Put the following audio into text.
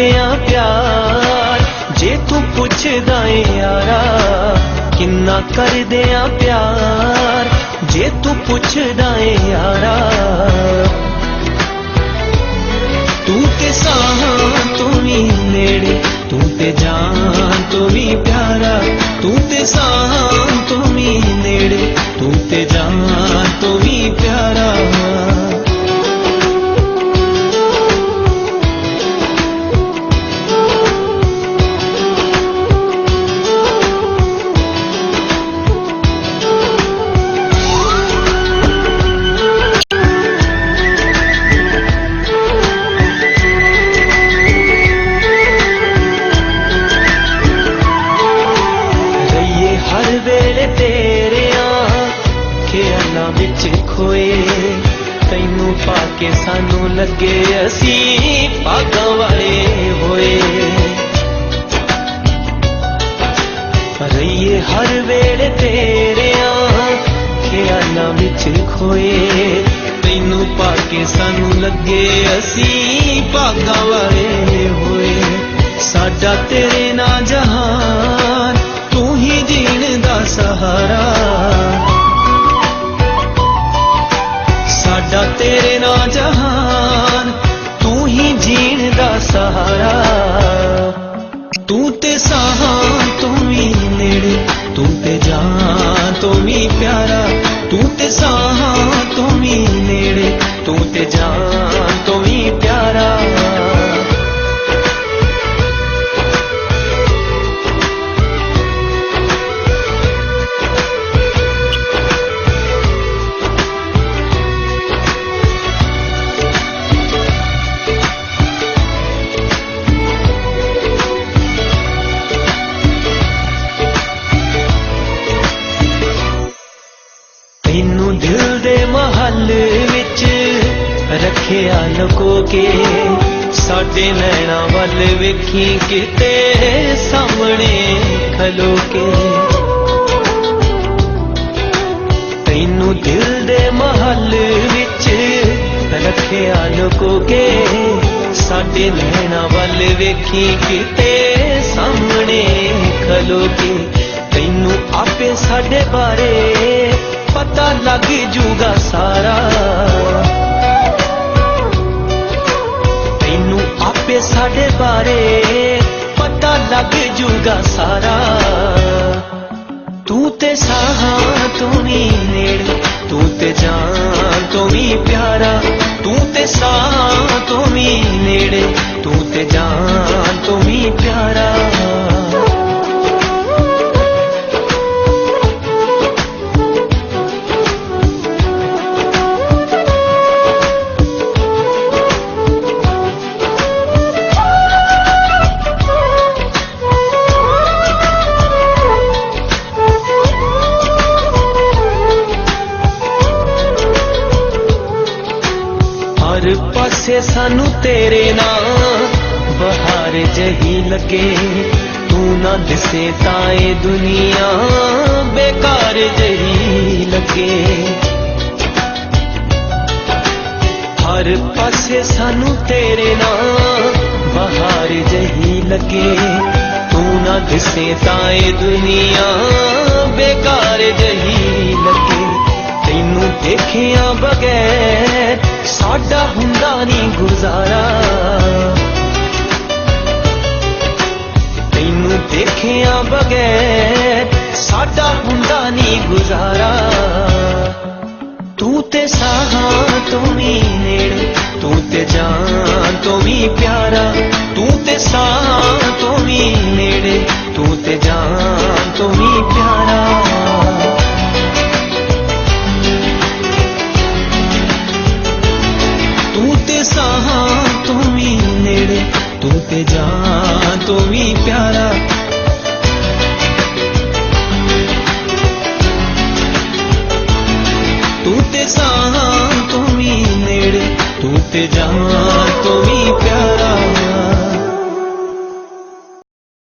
ਕਰਦੇ ਆ ਪਿਆਰ ਜੇ ਤੂੰ ਪੁੱਛਦਾ ਏ ਯਾਰਾ ਕਿੰਨਾ ਕਰਦੇ ਆ ਪਿਆਰ ਜੇ ਤੂੰ ਪੁੱਛਦਾ ਏ ਯਾਰਾ ਤੂੰ ਤੇ ਸਾਹਾਂ ਤੂੰ ਵੀ ਨੇੜੇ ਤੂੰ ਤੇ ਜਾਨ ਤੂੰ ਵੀ ਪਿਆਰਾ ਤੂੰ ਤੇ ਸਾਹਾਂ ਤੂੰ ਵੀ ਨੇੜੇ ਤੂੰ ਤੇ ਜਾਨ ਤੂੰ ਵੀ ਪਿਆਰਾ ਵਿੱਚ ਤੈਨੂੰ ਪਾ ਕੇ ਸਾਨੂੰ ਲੱਗੇ ਅਸੀਂ ਭਾਗਾਂ ਵਾਲੇ ਹੋਏ। ਰਹੀਏ ਹਰ ਵੇਲੇ ਤੇਰਿਆਂ ਖਿਆਲਾਂ ਵਿੱਚ ਖੋਏ, ਤੈਨੂੰ ਪਾ ਕੇ ਸਾਨੂੰ ਲੱਗੇ ਅਸੀਂ ਭਾਗਾਂ ਵਾਲੇ ਹੋਏ। ਸਾਡਾ ਤੇਰੇ ਨਾਲ ਜਹਾਨ, ਤੂੰ ਹੀ ਜੀਣ ਦਾ ਸਹਾਰਾ। ਤੇਰੇ ਨਾਲ ਜਹਾਨ, ਤੂੰ ਹੀ ਜੀਣ ਦਾ ਸਹਾਰਾ। ਤੂੰ ਤੇ ਸਾਹਾਂ ਤੂੰ ਵੀ ਨੇੜੇ, ਤੂੰ ਤੇ ਜਾਨ ਤੂੰ ਵੀ ਪਿਆਰਾ। ਤੂੰ ਤੇ ਸਾਹਾਂ ਤੂੰ ਵੀ ਨੇੜੇ, ਤੂੰ ਤੇ ਜਾਨ ਤੈਨੂੰ ਦਿਲ ਦੇ ਮਹੱਲ ਵਿੱਚ ਰੱਖਿਆ ਲੁਕੋ ਕੇ। ਸਾਡੇ ਨੈਣਾ ਵੱਲ ਵੇਖੀ ਕਿਤੇ ਸਾਹਮਣੇ ਖਲੋ ਕੇ। ਤੈਨੂੰ ਦਿਲ ਦੇ ਮਹੱਲ ਵਿੱਚ ਰੱਖਿਆ ਲੁਕੋ ਕੇ। ਸਾਡੇ ਨੈਣਾ ਵੱਲ ਵੇਖੀ ਕਿਤੇ ਸਾਹਮਣੇ ਖਲੋ ਕੇ। ਤੈਨੂੰ ਆਪੇ ਸਾਡੇ ਬਾਰੇ ਲੱਗ ਜੂਗਾ ਸਾਰਾ। ਤੈਨੂੰ ਆਪੇ ਸਾਡੇ ਬਾਰੇ ਪਤਾ ਲੱਗ ਜੂਗਾ ਸਾਰਾ। ਤੂੰ ਤੇ ਸਾਹਾਂ ਤੂੰ ਵੀ ਨੇੜੇ, ਤੂੰ ਤੇ ਜਾਨ ਤੂੰ ਵੀ ਪਿਆਰਾ। ਤੂੰ ਤੇ ਸਾਹਾਂ ਤੂੰ ਵੀ ਨੇੜੇ, ਤੂੰ ਤੇ ਪਾਸੇ ਸਾਨੂੰ ਤੇਰੇ ਨਾਲ ਬਹਾਰ ਜਹੀ ਲੱਗੇ, ਤੂੰ ਨਾ ਦਿਸੇ ਤਾਂ ਇਹ ਦੁਨੀਆ ਬੇਕਾਰ ਜਹੀ ਲੱਗੇ। ਹਰ ਪਾਸੇ ਸਾਨੂੰ ਤੇਰੇ ਨਾਲ ਬਹਾਰ ਜਹੀ ਲੱਗੇ, ਤੂੰ ਨਾ ਦਿਸੇ ਤਾਂ ਇਹ ਦੁਨੀਆ ਬੇਕਾਰ ਜਹੀ ਲੱਗੇ। ਤੈਨੂੰ ਦੇਖਿਆ ਬਗੈਰ ਸਾਡਾ ਹੁੰਦਾ ਨਹੀਂ ਗੁਜ਼ਾਰਾ ਤੈਨੂੰ ਦੇਖਿਆ ਬਗੈਰ ਸਾਡਾ ਹੁੰਦਾ ਨਹੀਂ ਗੁਜ਼ਾਰਾ ਤੂੰ ਤੇ ਸਾਹਾਂ ਤੂੰ ਵੀ ਨੇੜੇ, ਤੂੰ ਤੇ ਜਾਨ ਤੂੰ ਵੀ ਪਿਆਰਾ। ਤੂੰ ਤੇ ਸਾਹਾਂ ਤੂੰ ਵੀ ਨੇੜੇ, ਤੂੰ ਤੇ ਜਾਨ ਤੂੰ ਵੀ ਤੇ ਸਾਹਾਂ ਤੂੰ ਵੀ ਨੇੜੇ ਤੂੰ ਤੇ ਜਾਨ ਤੂੰ ਵੀ ਪਿਆਰਾ ਤੂੰ ਤੇ ਸਾਹਾਂ ਤੂੰ ਵੀ ਨੇੜੇ ਤੂੰ ਤੇ ਜਾਨ ਤੂੰ ਵੀ ਪਿਆਰਾ